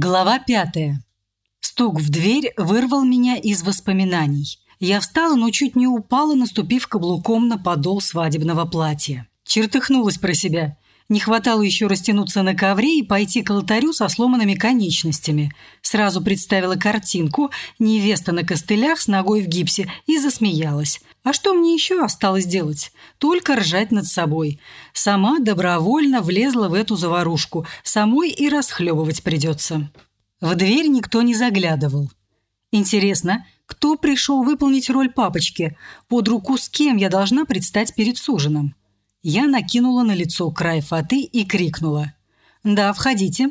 Глава пятая. Стук в дверь вырвал меня из воспоминаний. Я встала, но чуть не упала, наступив каблуком на подол свадебного платья. Чертыхнулась про себя. Не хватало еще растянуться на ковре и пойти к алтарю со сломанными конечностями. Сразу представила картинку «Невеста на костылях с ногой в гипсе» и засмеялась. А что мне еще осталось делать? Только ржать над собой. Сама добровольно влезла в эту заварушку. Самой и расхлебывать придется. В дверь никто не заглядывал. Интересно, кто пришел выполнить роль папочки? Под руку с кем я должна предстать перед суженым? Я накинула на лицо край фаты и крикнула. «Да, входите».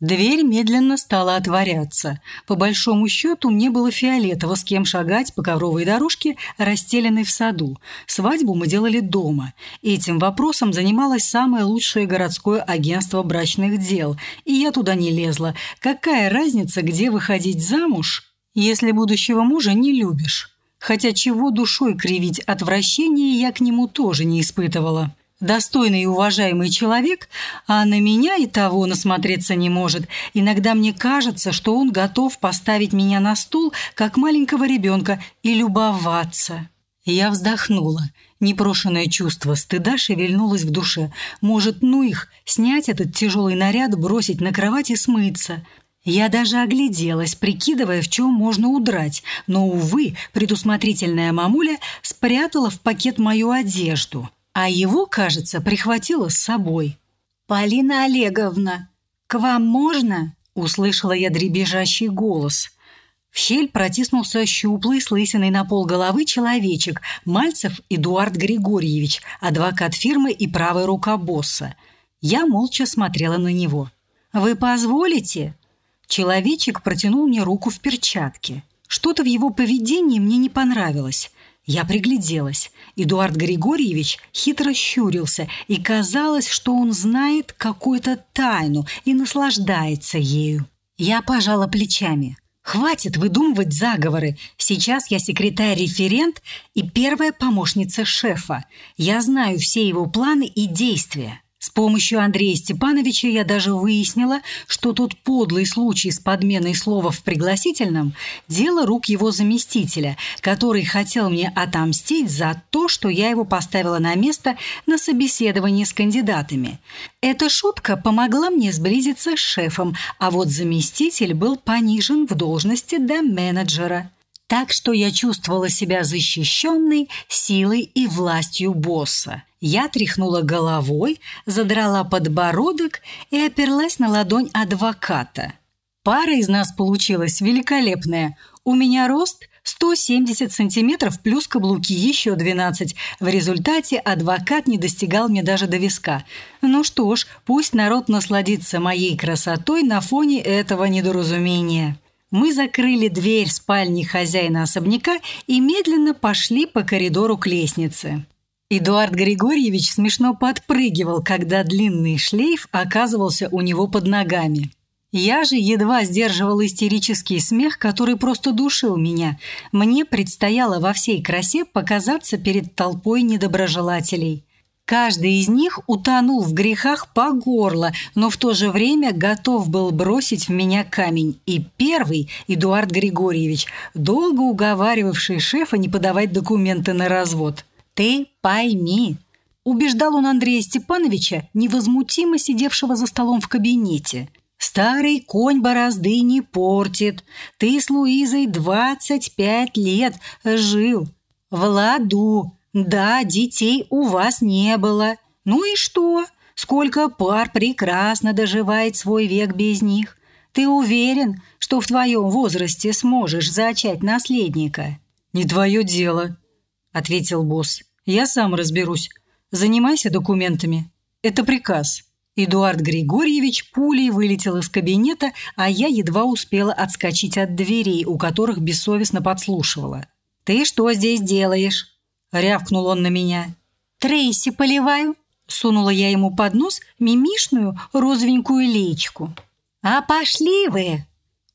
Дверь медленно стала отворяться. По большому счету мне было фиолетово, с кем шагать по ковровой дорожке, расстеленной в саду. Свадьбу мы делали дома. Этим вопросом занималось самое лучшее городское агентство брачных дел. И я туда не лезла. Какая разница, где выходить замуж, если будущего мужа не любишь? Хотя чего душой кривить отвращение я к нему тоже не испытывала достойный и уважаемый человек, а на меня и того насмотреться не может. Иногда мне кажется, что он готов поставить меня на стул, как маленького ребенка, и любоваться. Я вздохнула. Непрошенное чувство стыда шевельнулось в душе. Может, ну их, снять этот тяжелый наряд, бросить на кровать и смыться. Я даже огляделась, прикидывая, в чем можно удрать, но, увы, предусмотрительная мамуля спрятала в пакет мою одежду – а его, кажется, прихватила с собой. «Полина Олеговна, к вам можно?» – услышала я дребезжащий голос. В щель протиснулся щуплый с лысиной на пол головы человечек Мальцев Эдуард Григорьевич, адвокат фирмы и правая рука босса. Я молча смотрела на него. «Вы позволите?» Человечек протянул мне руку в перчатке. Что-то в его поведении мне не понравилось. Я пригляделась. Эдуард Григорьевич хитро щурился, и казалось, что он знает какую-то тайну и наслаждается ею. Я пожала плечами. Хватит выдумывать заговоры. Сейчас я секретарь-референт и первая помощница шефа. Я знаю все его планы и действия. С помощью Андрея Степановича я даже выяснила, что тот подлый случай с подменой слова в пригласительном – дело рук его заместителя, который хотел мне отомстить за то, что я его поставила на место на собеседовании с кандидатами. Эта шутка помогла мне сблизиться с шефом, а вот заместитель был понижен в должности до менеджера. Так что я чувствовала себя защищенной силой и властью босса. Я тряхнула головой, задрала подбородок и оперлась на ладонь адвоката. Пара из нас получилась великолепная. У меня рост 170 сантиметров плюс каблуки еще 12. В результате адвокат не достигал мне даже до виска. Ну что ж, пусть народ насладится моей красотой на фоне этого недоразумения. Мы закрыли дверь спальни хозяина особняка и медленно пошли по коридору к лестнице. Эдуард Григорьевич смешно подпрыгивал, когда длинный шлейф оказывался у него под ногами. Я же едва сдерживала истерический смех, который просто душил меня. Мне предстояло во всей красе показаться перед толпой недоброжелателей. Каждый из них утонул в грехах по горло, но в то же время готов был бросить в меня камень. И первый, Эдуард Григорьевич, долго уговаривавший шефа не подавать документы на развод. «Ты пойми», – убеждал он Андрея Степановича, невозмутимо сидевшего за столом в кабинете. «Старый конь борозды не портит. Ты с Луизой 25 лет жил. В ладу, да, детей у вас не было. Ну и что? Сколько пар прекрасно доживает свой век без них. Ты уверен, что в твоем возрасте сможешь зачать наследника? Не твое дело, ответил босс. Я сам разберусь. Занимайся документами. Это приказ. Эдуард Григорьевич пулей вылетел из кабинета, а я едва успела отскочить от дверей, у которых бессовестно подслушивала. «Ты что здесь делаешь?» Рявкнул он на меня. «Трейси поливаю», — сунула я ему под нос мимишную розовенькую леечку. «А пошли вы!»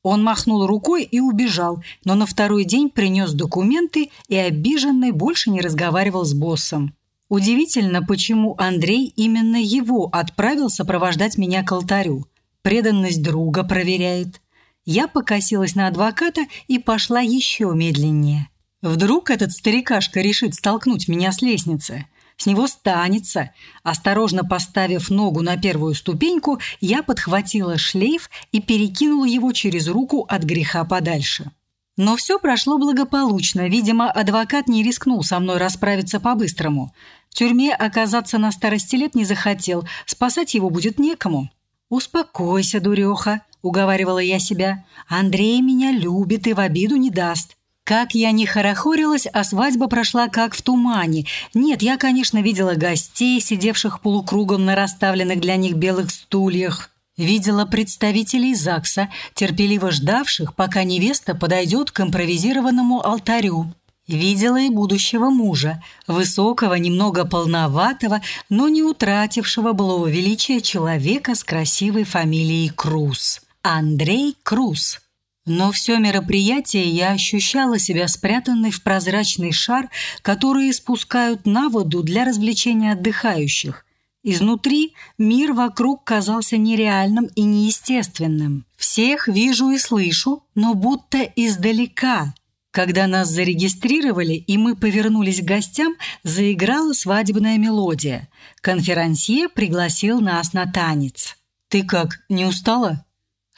Он махнул рукой и убежал, но на второй день принес документы и обиженный больше не разговаривал с боссом. Удивительно, почему Андрей именно его отправил сопровождать меня к алтарю. преданность друга проверяет. Я покосилась на адвоката и пошла еще медленнее. Вдруг этот старикашка решит столкнуть меня с лестницы. С него станется. Осторожно поставив ногу на первую ступеньку, я подхватила шлейф и перекинула его через руку от греха подальше. Но все прошло благополучно. Видимо, адвокат не рискнул со мной расправиться по-быстрому. В тюрьме оказаться на старости лет не захотел, спасать его будет некому. «Успокойся, дуреха», — уговаривала я себя. «Андрей меня любит и в обиду не даст». Как я не хорохорилась, а свадьба прошла как в тумане. Нет, я, конечно, видела гостей, сидевших полукругом на расставленных для них белых стульях. Видела представителей ЗАГСа, терпеливо ждавших, пока невеста подойдет к импровизированному алтарю. Видела и будущего мужа, высокого, немного полноватого, но не утратившего былого величия человека с красивой фамилией Круз. Андрей Круз. Но все мероприятие я ощущала себя спрятанной в прозрачный шар, который спускают на воду для развлечения отдыхающих – Изнутри мир вокруг казался нереальным и неестественным. Всех вижу и слышу, но будто издалека. Когда нас зарегистрировали и мы повернулись к гостям, заиграла свадебная мелодия. Конферансье пригласил нас на танец. «Ты как, не устала?» –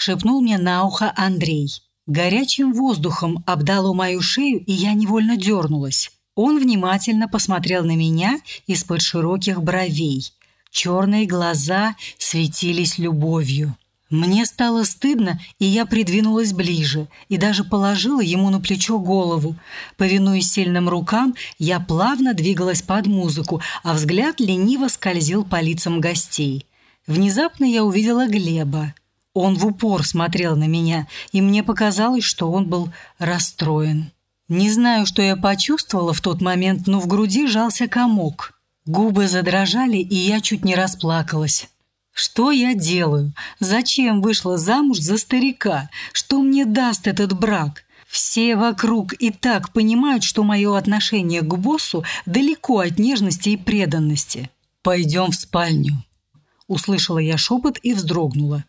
шепнул мне на ухо Андрей. Горячим воздухом обдало мою шею, и я невольно дернулась. Он внимательно посмотрел на меня из-под широких бровей – Черные глаза светились любовью. Мне стало стыдно, и я придвинулась ближе и даже положила ему на плечо голову. Повинуясь сильным рукам, я плавно двигалась под музыку, а взгляд лениво скользил по лицам гостей. Внезапно я увидела Глеба. Он в упор смотрел на меня, и мне показалось, что он был расстроен. Не знаю, что я почувствовала в тот момент, но в груди жался комок. Губы задрожали, и я чуть не расплакалась. Что я делаю? Зачем вышла замуж за старика? Что мне даст этот брак? Все вокруг и так понимают, что мое отношение к боссу далеко от нежности и преданности. «Пойдем в спальню», — услышала я шепот и вздрогнула.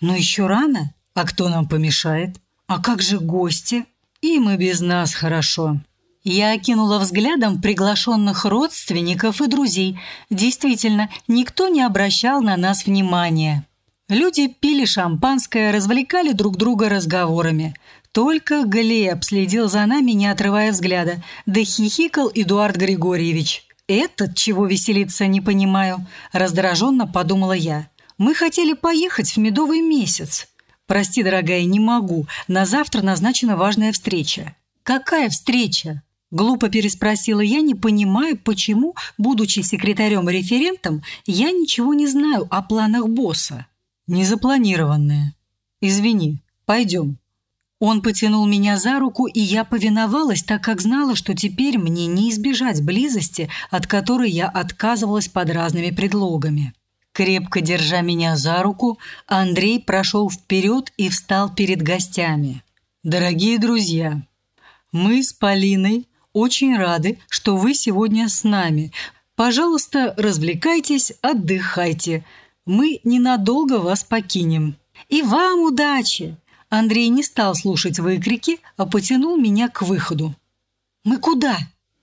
«Но еще рано? А кто нам помешает? А как же гости? Им и без нас хорошо». Я окинула взглядом приглашенных родственников и друзей. Действительно, никто не обращал на нас внимания. Люди пили шампанское, развлекали друг друга разговорами. Только Глеб следил за нами, не отрывая взгляда, да хихикал Эдуард Григорьевич. «Этот чего веселиться, не понимаю», – раздраженно подумала я. «Мы хотели поехать в медовый месяц». «Прости, дорогая, не могу. На завтра назначена важная встреча». «Какая встреча?» Глупо переспросила я, не понимая, почему, будучи секретарем-референтом, я ничего не знаю о планах босса. Незапланированные. Извини, пойдем. Он потянул меня за руку, и я повиновалась, так как знала, что теперь мне не избежать близости, от которой я отказывалась под разными предлогами. Крепко держа меня за руку, Андрей прошел вперед и встал перед гостями. «Дорогие друзья, мы с Полиной очень рады, что вы сегодня с нами. Пожалуйста, развлекайтесь, отдыхайте. Мы ненадолго вас покинем. И вам удачи!» Андрей не стал слушать выкрики, а потянул меня к выходу. «Мы куда?»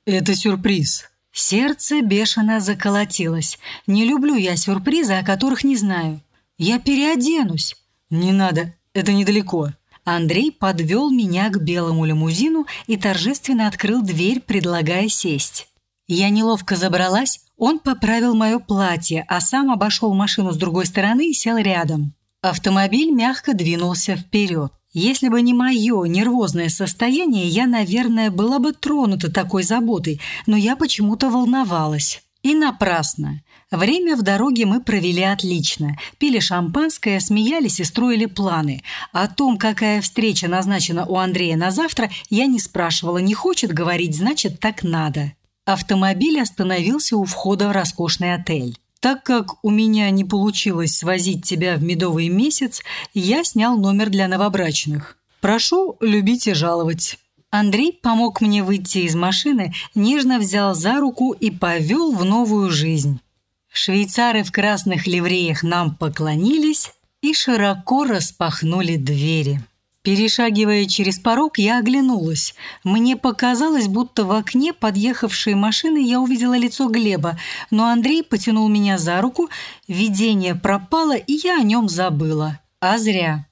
«Это сюрприз». Сердце бешено заколотилось. Не люблю я сюрпризы, о которых не знаю. Я переоденусь. Не надо, это недалеко. Андрей подвел меня к белому лимузину и торжественно открыл дверь, предлагая сесть. Я неловко забралась, он поправил мое платье, а сам обошел машину с другой стороны и сел рядом. Автомобиль мягко двинулся вперед. Если бы не мое нервозное состояние, я, наверное, была бы тронута такой заботой, но я почему-то волновалась. И напрасно. Время в дороге мы провели отлично. Пили шампанское, смеялись и строили планы. О том, какая встреча назначена у Андрея на завтра, я не спрашивала. Не хочет говорить, значит, так надо. Автомобиль остановился у входа в роскошный отель. Так как у меня не получилось свозить тебя в медовый месяц, я снял номер для новобрачных. Прошу любить и жаловать. Андрей помог мне выйти из машины, нежно взял за руку и повел в новую жизнь. Швейцары в красных ливреях нам поклонились, и широко распахнули двери. Перешагивая через порог, я оглянулась. Мне показалось, будто в окне подъехавшей машины я увидела лицо Глеба, но Андрей потянул меня за руку, видение пропало, и я о нем забыла. А зря.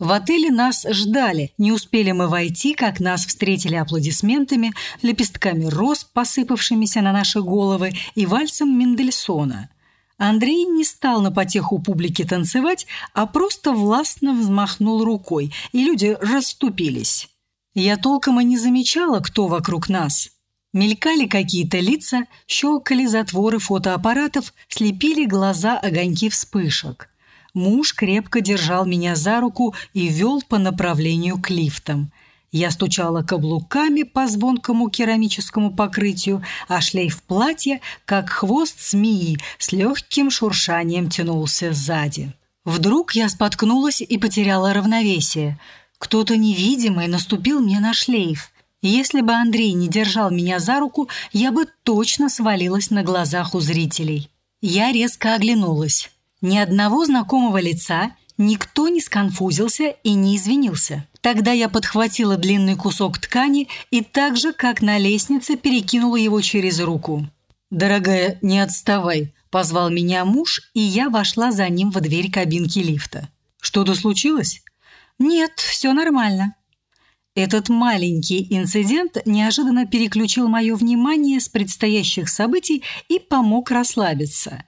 В отеле нас ждали. Не успели мы войти, как нас встретили аплодисментами, лепестками роз, посыпавшимися на наши головы, и вальсом Мендельсона – Андрей не стал на потеху публики танцевать, а просто властно взмахнул рукой, и люди расступились. Я толком и не замечала, кто вокруг нас. Мелькали какие-то лица, щелкали затворы фотоаппаратов, слепили глаза огоньки вспышек. Муж крепко держал меня за руку и вел по направлению к лифтам – я стучала каблуками по звонкому керамическому покрытию, а шлейф платья, как хвост змеи, с легким шуршанием тянулся сзади. Вдруг я споткнулась и потеряла равновесие. Кто-то невидимый наступил мне на шлейф. Если бы Андрей не держал меня за руку, я бы точно свалилась на глазах у зрителей. Я резко оглянулась. Ни одного знакомого лица, никто не сконфузился и не извинился. Тогда я подхватила длинный кусок ткани и так же, как на лестнице, перекинула его через руку. «Дорогая, не отставай», – позвал меня муж, и я вошла за ним в дверь кабинки лифта. «Что-то случилось?» «Нет, все нормально». Этот маленький инцидент неожиданно переключил мое внимание с предстоящих событий и помог расслабиться.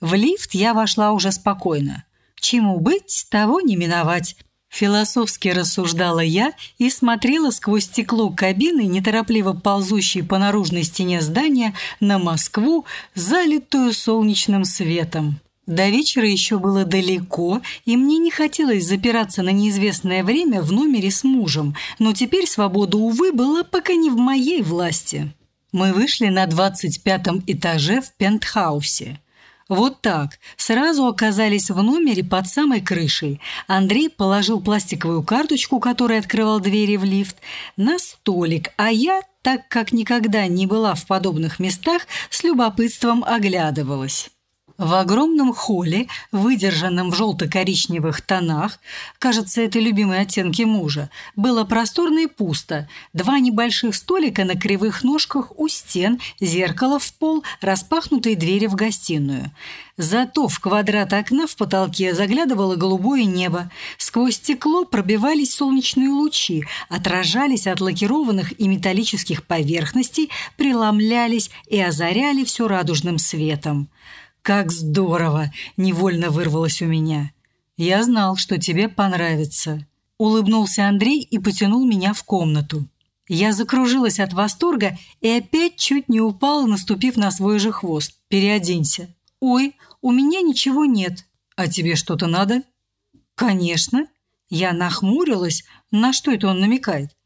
В лифт я вошла уже спокойно. Чему быть, того не миновать. Философски рассуждала я и смотрела сквозь стекло кабины, неторопливо ползущей по наружной стене здания, на Москву, залитую солнечным светом. До вечера еще было далеко, и мне не хотелось запираться на неизвестное время в номере с мужем, но теперь свобода, увы, была пока не в моей власти. Мы вышли на 25 этаже в пентхаусе. Вот так. Сразу оказались в номере под самой крышей. Андрей положил пластиковую карточку, которая открывал двери в лифт, на столик, а я, так как никогда не была в подобных местах, с любопытством оглядывалась. В огромном холле, выдержанном в желто-коричневых тонах, кажется, это любимые оттенки мужа, было просторно и пусто. Два небольших столика на кривых ножках у стен, зеркало в пол, распахнутые двери в гостиную. Зато в квадрат окна в потолке заглядывало голубое небо. Сквозь стекло пробивались солнечные лучи, отражались от лакированных и металлических поверхностей, преломлялись и озаряли все радужным светом. «Как здорово!» – невольно вырвалось у меня. «Я знал, что тебе понравится». Улыбнулся Андрей и потянул меня в комнату. Я закружилась от восторга и опять чуть не упала, наступив на свой же хвост. «Переоденься». «Ой, у меня ничего нет». «А тебе что-то надо?» «Конечно». Я нахмурилась. На что это он намекает?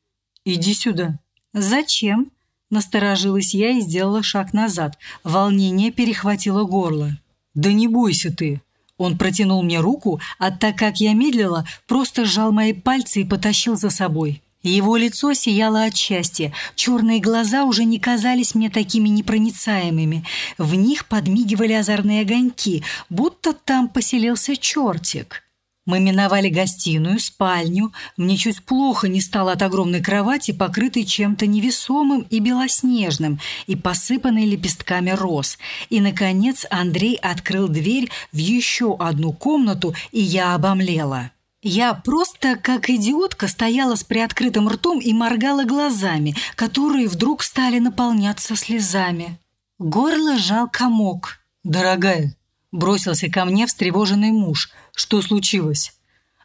«Иди сюда». «Зачем?» Насторожилась я и сделала шаг назад. Волнение перехватило горло. «Да не бойся ты!» Он протянул мне руку, а так как я медлила, просто сжал мои пальцы и потащил за собой. Его лицо сияло от счастья. Черные глаза уже не казались мне такими непроницаемыми. В них подмигивали озорные огоньки, будто там поселился чертик. Мы миновали гостиную, спальню. Мне чуть плохо не стало от огромной кровати, покрытой чем-то невесомым и белоснежным, и посыпанной лепестками роз. И, наконец, Андрей открыл дверь в еще одну комнату, и я обомлела. Я просто, как идиотка, стояла с приоткрытым ртом и моргала глазами, которые вдруг стали наполняться слезами. Горло жал комок. «Дорогая, Бросился ко мне встревоженный муж. Что случилось?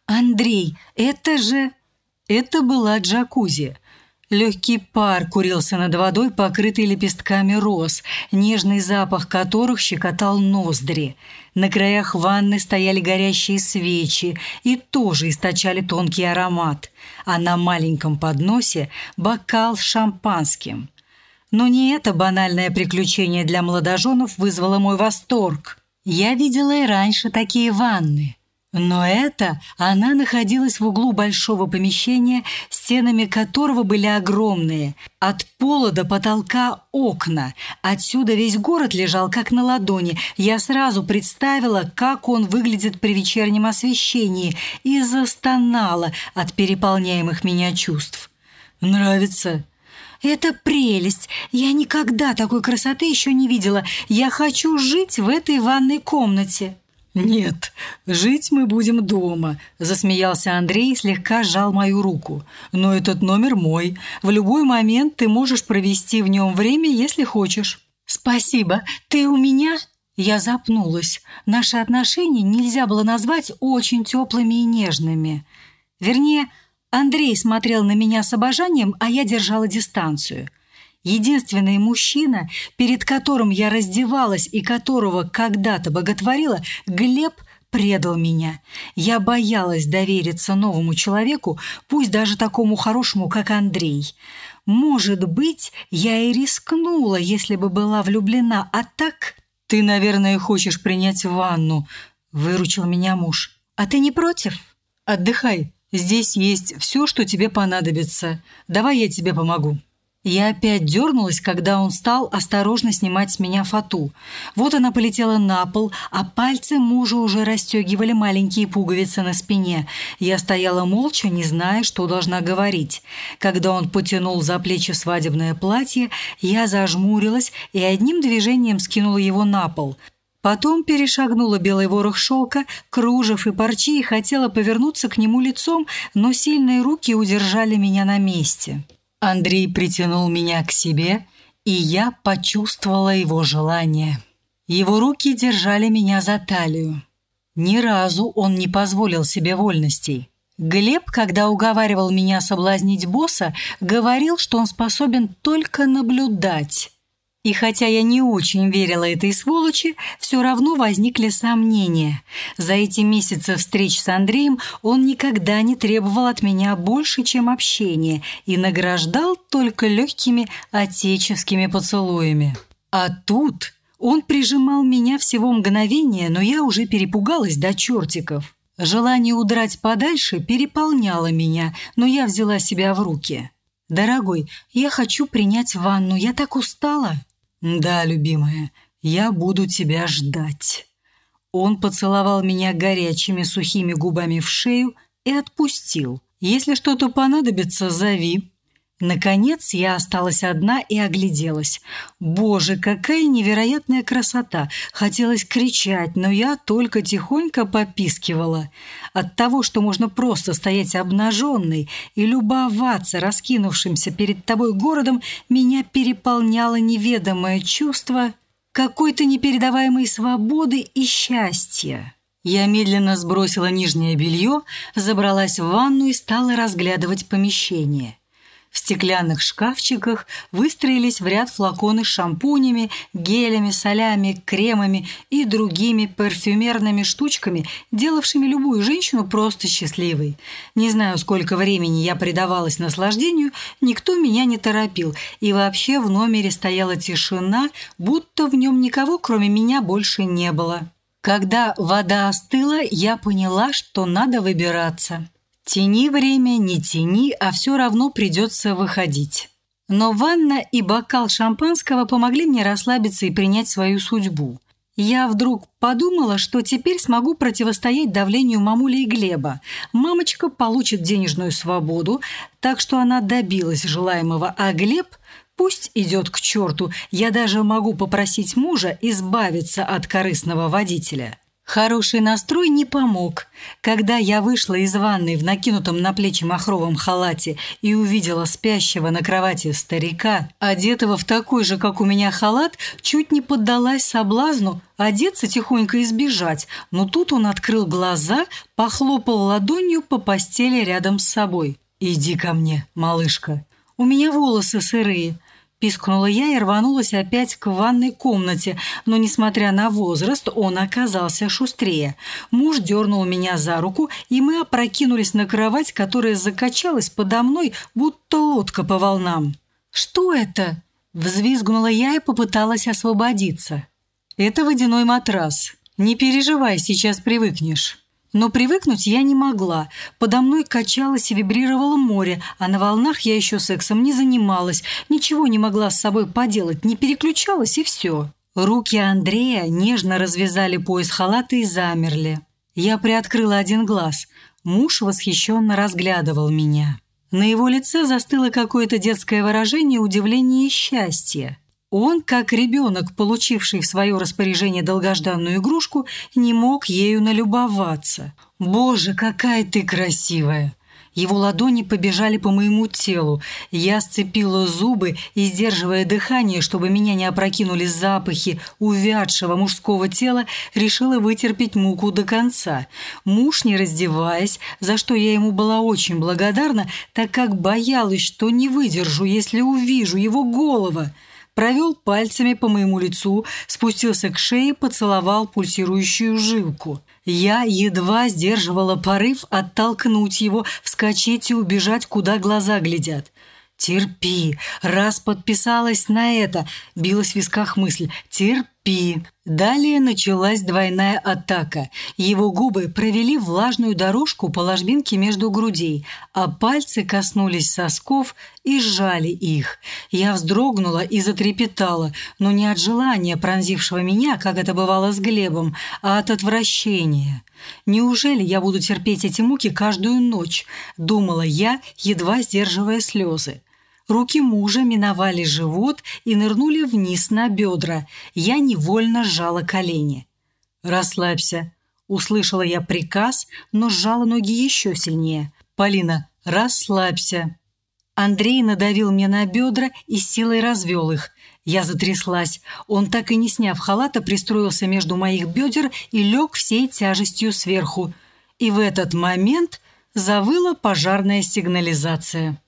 «Андрей, это же...» Это была джакузи. Легкий пар курился над водой, покрытый лепестками роз, нежный запах которых щекотал ноздри. На краях ванны стояли горящие свечи и тоже источали тонкий аромат, а на маленьком подносе бокал с шампанским. Но не это банальное приключение для молодоженов вызвало мой восторг. Я видела и раньше такие ванны. Но это она находилась в углу большого помещения, стенами которого были огромные. От пола до потолка окна. Отсюда весь город лежал как на ладони. Я сразу представила, как он выглядит при вечернем освещении, и застонала от переполняемых меня чувств. «Нравится?» «Это прелесть! Я никогда такой красоты еще не видела. Я хочу жить в этой ванной комнате!» «Нет, жить мы будем дома», – засмеялся Андрей и слегка сжал мою руку. «Но этот номер мой. В любой момент ты можешь провести в нем время, если хочешь». «Спасибо. Ты у меня?» Я запнулась. Наши отношения нельзя было назвать очень теплыми и нежными. Вернее, Андрей смотрел на меня с обожанием, а я держала дистанцию – Единственный мужчина, перед которым я раздевалась и которого когда-то боготворила, Глеб предал меня. Я боялась довериться новому человеку, пусть даже такому хорошему, как Андрей. Может быть, я и рискнула, если бы была влюблена, а так... «Ты, наверное, хочешь принять ванну», — выручил меня муж. «А ты не против?» «Отдыхай. Здесь есть все, что тебе понадобится. Давай я тебе помогу». Я опять дернулась, когда он стал осторожно снимать с меня фату. Вот она полетела на пол, а пальцы мужа уже расстегивали маленькие пуговицы на спине. Я стояла молча, не зная, что должна говорить. Когда он потянул за плечи свадебное платье, я зажмурилась и одним движением скинула его на пол. Потом перешагнула белый ворох шелка, кружев и парчи и хотела повернуться к нему лицом, но сильные руки удержали меня на месте. Андрей притянул меня к себе, и я почувствовала его желание. Его руки держали меня за талию. Ни разу он не позволил себе вольностей. Глеб, когда уговаривал меня соблазнить босса, говорил, что он способен только наблюдать. И хотя я не очень верила этой сволочи, все равно возникли сомнения. За эти месяцы встреч с Андреем он никогда не требовал от меня больше, чем общения, и награждал только легкими отеческими поцелуями. А тут он прижимал меня всего мгновение, но я уже перепугалась до чертиков. Желание удрать подальше переполняло меня, но я взяла себя в руки. «Дорогой, я хочу принять ванну, я так устала». «Да, любимая, я буду тебя ждать». Он поцеловал меня горячими сухими губами в шею и отпустил. «Если что-то понадобится, зови». Наконец я осталась одна и огляделась. Боже, какая невероятная красота! Хотелось кричать, но я только тихонько попискивала. От того, что можно просто стоять обнаженной и любоваться раскинувшимся перед тобой городом, меня переполняло неведомое чувство какой-то непередаваемой свободы и счастья. Я медленно сбросила нижнее белье, забралась в ванну и стала разглядывать помещение. В стеклянных шкафчиках выстроились в ряд флаконы с шампунями, гелями, солями, кремами и другими парфюмерными штучками, делавшими любую женщину просто счастливой. Не знаю, сколько времени я предавалась наслаждению, никто меня не торопил, и вообще в номере стояла тишина, будто в нем никого, кроме меня, больше не было. Когда вода остыла, я поняла, что надо выбираться. Тяни время, не тяни, а все равно придется выходить. Но ванна и бокал шампанского помогли мне расслабиться и принять свою судьбу. Я вдруг подумала, что теперь смогу противостоять давлению мамули и Глеба. Мамочка получит денежную свободу, так что она добилась желаемого, а Глеб пусть идет к черту. Я даже могу попросить мужа избавиться от корыстного водителя. Хороший настрой не помог. Когда я вышла из ванной в накинутом на плечи махровом халате и увидела спящего на кровати старика, одетого в такой же, как у меня, халат, чуть не поддалась соблазну одеться тихонько и сбежать, но тут он открыл глаза, похлопал ладонью по постели рядом с собой. «Иди ко мне, малышка. У меня волосы сырые. Пискнула я и рванулась опять к ванной комнате, но, несмотря на возраст, он оказался шустрее. Муж дернул меня за руку, и мы опрокинулись на кровать, которая закачалась подо мной, будто лодка по волнам. «Что это?» – взвизгнула я и попыталась освободиться. «Это водяной матрас. Не переживай, сейчас привыкнешь». Но привыкнуть я не могла. Подо мной качалось и вибрировало море, а на волнах я еще сексом не занималась, ничего не могла с собой поделать, не переключалась и все. Руки Андрея нежно развязали пояс халата и замерли. Я приоткрыла один глаз. Муж восхищенно разглядывал меня. На его лице застыло какое-то детское выражение удивления и счастья. Он, как ребенок, получивший в свое распоряжение долгожданную игрушку, не мог ею налюбоваться. «Боже, какая ты красивая!» Его ладони побежали по моему телу. Я сцепила зубы и, сдерживая дыхание, чтобы меня не опрокинули запахи увядшего мужского тела, решила вытерпеть муку до конца. Муж, не раздеваясь, за что я ему была очень благодарна, так как боялась, что не выдержу, если увижу его голову провел пальцами по моему лицу, спустился к шее, поцеловал пульсирующую жилку. Я едва сдерживала порыв оттолкнуть его, вскочить и убежать, куда глаза глядят. «Терпи, раз подписалась на это», — билась в висках мысль. «Терпи». Далее началась двойная атака. Его губы провели влажную дорожку по ложбинке между грудей, а пальцы коснулись сосков и сжали их. Я вздрогнула и затрепетала, но не от желания, пронзившего меня, как это бывало с Глебом, а от отвращения. «Неужели я буду терпеть эти муки каждую ночь?» – думала я, едва сдерживая слезы. Руки мужа миновали живот и нырнули вниз на бедра. Я невольно сжала колени. «Расслабься», — услышала я приказ, но сжала ноги еще сильнее. «Полина, расслабься». Андрей надавил мне на бедра и силой развел их. Я затряслась. Он, так и не сняв халата, пристроился между моих бедер и лег всей тяжестью сверху. И в этот момент завыла пожарная сигнализация.